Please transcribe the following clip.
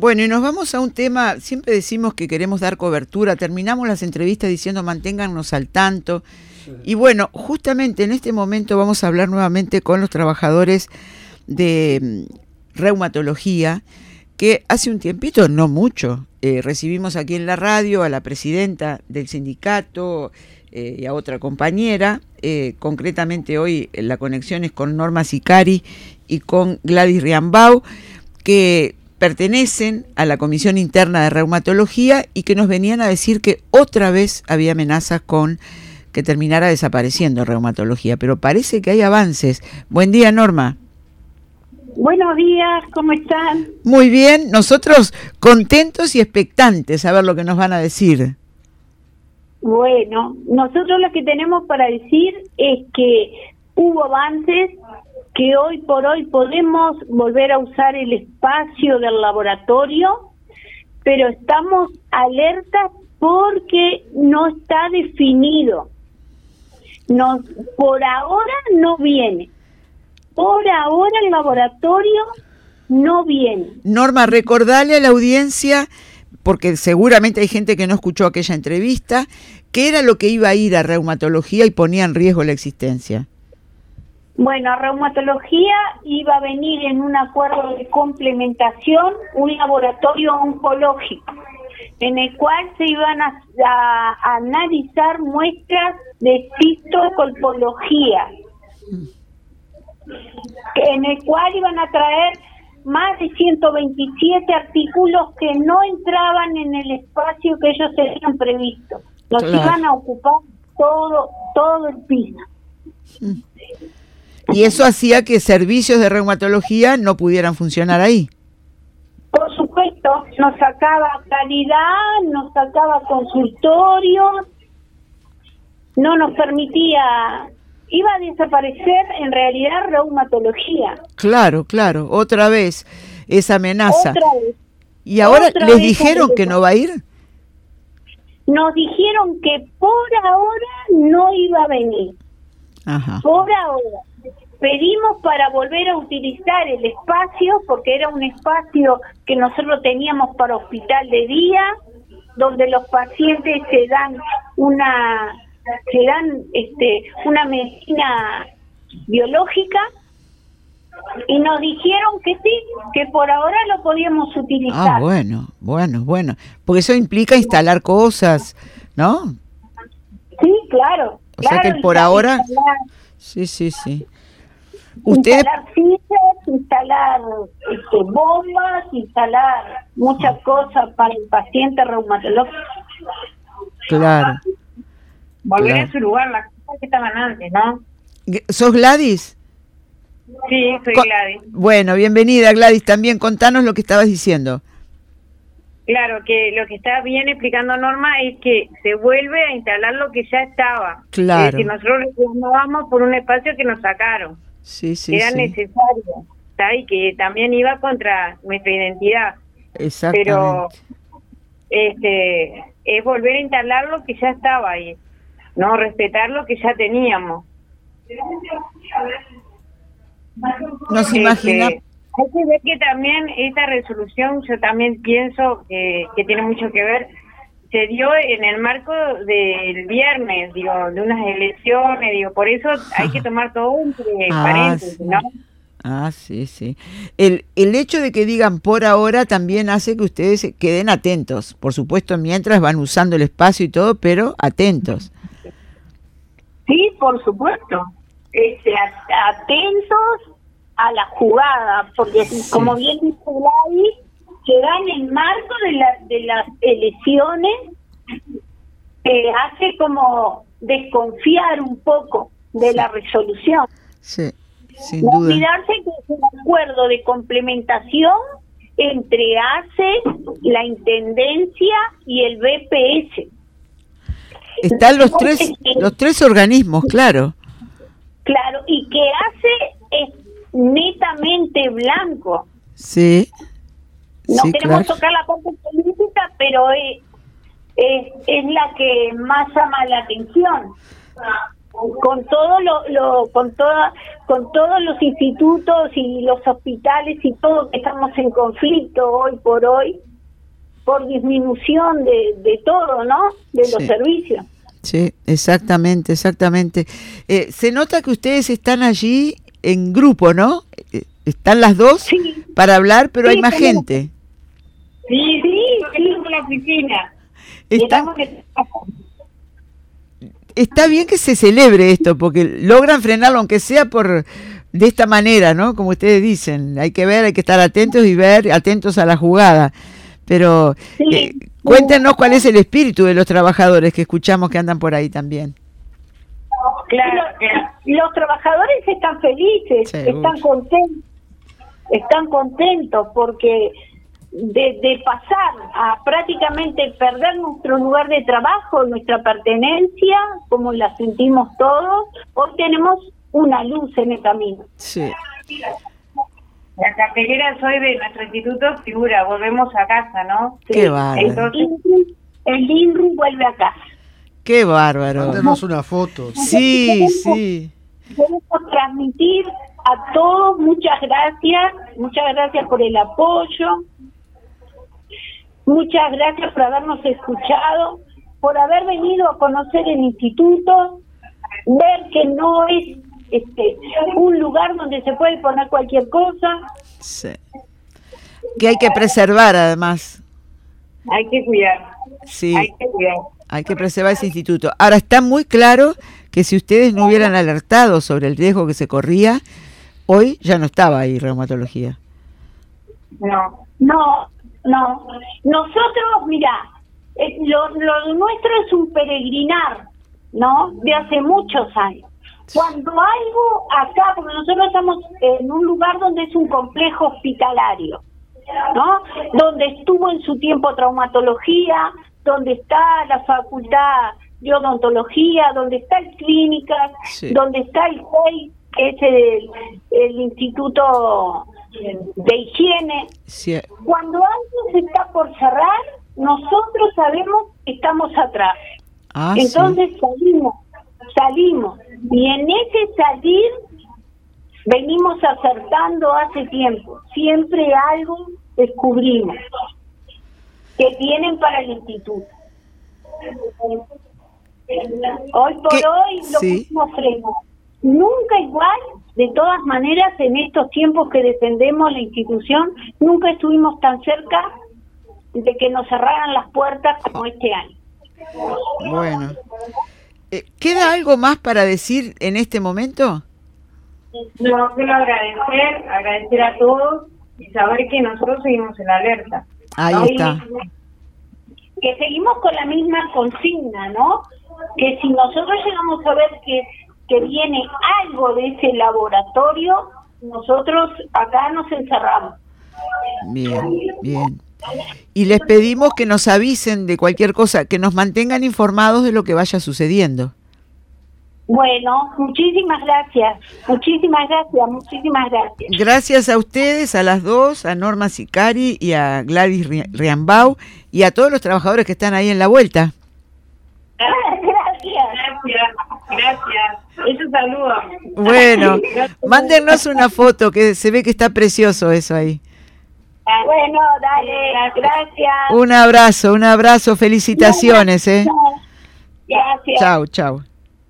Bueno, y nos vamos a un tema, siempre decimos que queremos dar cobertura, terminamos las entrevistas diciendo manténgannos al tanto. Y bueno, justamente en este momento vamos a hablar nuevamente con los trabajadores de mm, reumatología, que hace un tiempito, no mucho, eh, recibimos aquí en la radio a la presidenta del sindicato eh, y a otra compañera, eh, concretamente hoy la conexión es con Norma Sicari y con Gladys Riambau, que pertenecen a la Comisión Interna de Reumatología y que nos venían a decir que otra vez había amenazas con que terminara desapareciendo reumatología, pero parece que hay avances. Buen día, Norma. Buenos días, ¿cómo están? Muy bien, nosotros contentos y expectantes a ver lo que nos van a decir. Bueno, nosotros lo que tenemos para decir es que hubo avances, que hoy por hoy podemos volver a usar el espacio del laboratorio, pero estamos alertas porque no está definido. Nos, por ahora no viene. Por ahora el laboratorio no viene. Norma, recordale a la audiencia, porque seguramente hay gente que no escuchó aquella entrevista, qué era lo que iba a ir a reumatología y ponía en riesgo la existencia. Bueno, reumatología iba a venir en un acuerdo de complementación un laboratorio oncológico en el cual se iban a, analizar muestras de citocolpología, en el cual iban a traer más de 127 artículos que no entraban en el espacio que ellos tenían previsto. Nos iban a ocupar todo, todo el piso. Mm. Y eso hacía que servicios de reumatología no pudieran funcionar ahí. Por supuesto, nos sacaba calidad, nos sacaba consultorios, no nos permitía, iba a desaparecer en realidad reumatología. Claro, claro, otra vez esa amenaza. Otra vez. ¿Y ahora les dijeron que no va a ir? Nos dijeron que por ahora no iba a venir. Ajá. Por ahora pedimos para volver a utilizar el espacio, porque era un espacio que nosotros teníamos para hospital de día, donde los pacientes se dan una se dan este una medicina biológica y nos dijeron que sí, que por ahora lo podíamos utilizar. Ah, bueno, bueno, bueno, porque eso implica instalar cosas, ¿no? Sí, claro. O sea que por ahora... Sí, sí, sí. Instalar fichas, instalar este, bombas, instalar muchas cosas para el paciente reumatológico. Claro. Volver a su lugar, las cosas que estaban antes, ¿no? ¿Sos Gladys? Sí, soy Gladys. Bueno, bienvenida Gladys. También contanos lo que estabas diciendo. Claro, que lo que está bien explicando Norma es que se vuelve a instalar lo que ya estaba. Claro. Es decir, nosotros reclamamos por un espacio que nos sacaron sí, sí, era necesario, y que también iba contra nuestra identidad. Exactamente. Pero este es volver a instalar lo que ya estaba ahí, no respetar lo que ya teníamos. Nos este, imagina. Hay que ver que también esta resolución, yo también pienso que, que tiene mucho que ver se dio en el marco del viernes, digo, de unas elecciones, digo, por eso hay que tomar todo un ah, paréntesis, ¿no? Ah, sí, sí. El, el hecho de que digan por ahora también hace que ustedes queden atentos, por supuesto, mientras van usando el espacio y todo, pero atentos. Sí, por supuesto. Este, atentos a la jugada, porque como bien dice Gladys, se da en el marco de, la, de las elecciones que hace como desconfiar un poco de la resolución. Sí, sin no olvidarse que es un acuerdo de complementación entre ACE, la Intendencia y el BPS. Están los tres, los tres organismos, claro. Claro, y que ACE es netamente blanco. Sí. No queremos tocar la parte política, pero es, es, la que más llama la atención. con todo lo, con toda con todos los institutos y los hospitales y todo que estamos en conflicto hoy por hoy por disminución de, de todo no de los servicios. Sí exactamente exactamente. Eh, se nota que ustedes están allí en grupo no eh, están las dos para hablar pero hay más gente. sí sí la oficina Estamos está bien que se celebre esto, porque logran frenarlo, aunque sea por de esta manera, ¿no? Como ustedes dicen, hay que ver, hay que estar atentos y ver, atentos a la jugada. Pero eh, cuéntenos cuál es el espíritu de los trabajadores que escuchamos que andan por ahí también. Claro, los trabajadores están felices, están contentos, están contentos porque de, pasar a prácticamente perder nuestro lugar de trabajo, nuestra pertenencia, como la sentimos todos, hoy tenemos una luz en el camino. Sí. La cartelera soy de nuestro instituto figura, volvemos a casa, ¿no? Qué bárbaro. el INRU vuelve a casa. Qué bárbaro. Tenemos una foto. Sí, sí. Queremos transmitir a todos muchas gracias, muchas gracias por el apoyo, Muchas gracias por habernos escuchado, por haber venido a conocer el instituto, ver que no es este, un lugar donde se puede poner cualquier cosa. Sí. Que hay que preservar además. Hay que cuidar. Sí. Hay que cuidar. Hay que preservar ese instituto. Ahora está muy claro que si ustedes no hubieran alertado sobre el riesgo que se corría, hoy ya no estaba ahí reumatología. No, no, no, nosotros, mira, eh, lo, lo nuestro es un peregrinar, ¿no? De hace muchos años. Cuando algo acá, porque nosotros estamos en un lugar donde es un complejo hospitalario, ¿no? Donde estuvo en su tiempo traumatología, donde está la facultad de odontología, donde está el clínica, donde está el CEI, que es el, el Instituto de higiene. Cuando algo se está por cerrar, nosotros sabemos que estamos atrás. Ah, Entonces salimos, salimos. Y en ese salir venimos acertando hace tiempo. Siempre algo descubrimos que tienen para el instituto. Hoy por hoy lo mismo freno. Nunca igual de todas maneras, en estos tiempos que defendemos la institución, nunca estuvimos tan cerca de que nos cerraran las puertas como este año. Bueno, eh, ¿queda algo más para decir en este momento? No, quiero agradecer, agradecer a todos y saber que nosotros seguimos en alerta. Ahí está. Que seguimos con la misma consigna, ¿no? Que si nosotros llegamos a ver que que viene algo de ese laboratorio, nosotros acá nos encerramos. Bien, bien. Y les pedimos que nos avisen de cualquier cosa, que nos mantengan informados de lo que vaya sucediendo. Bueno, muchísimas gracias, muchísimas gracias, muchísimas gracias. Gracias a ustedes, a las dos, a Norma Sicari y a Gladys Riambau y a todos los trabajadores que están ahí en la vuelta. Gracias. Gracias. Gracias. Eso saluda. Bueno, mándenos una foto que se ve que está precioso eso ahí. Bueno, dale, gracias. Un abrazo, un abrazo, felicitaciones, ¿eh? Gracias. Chao, chao.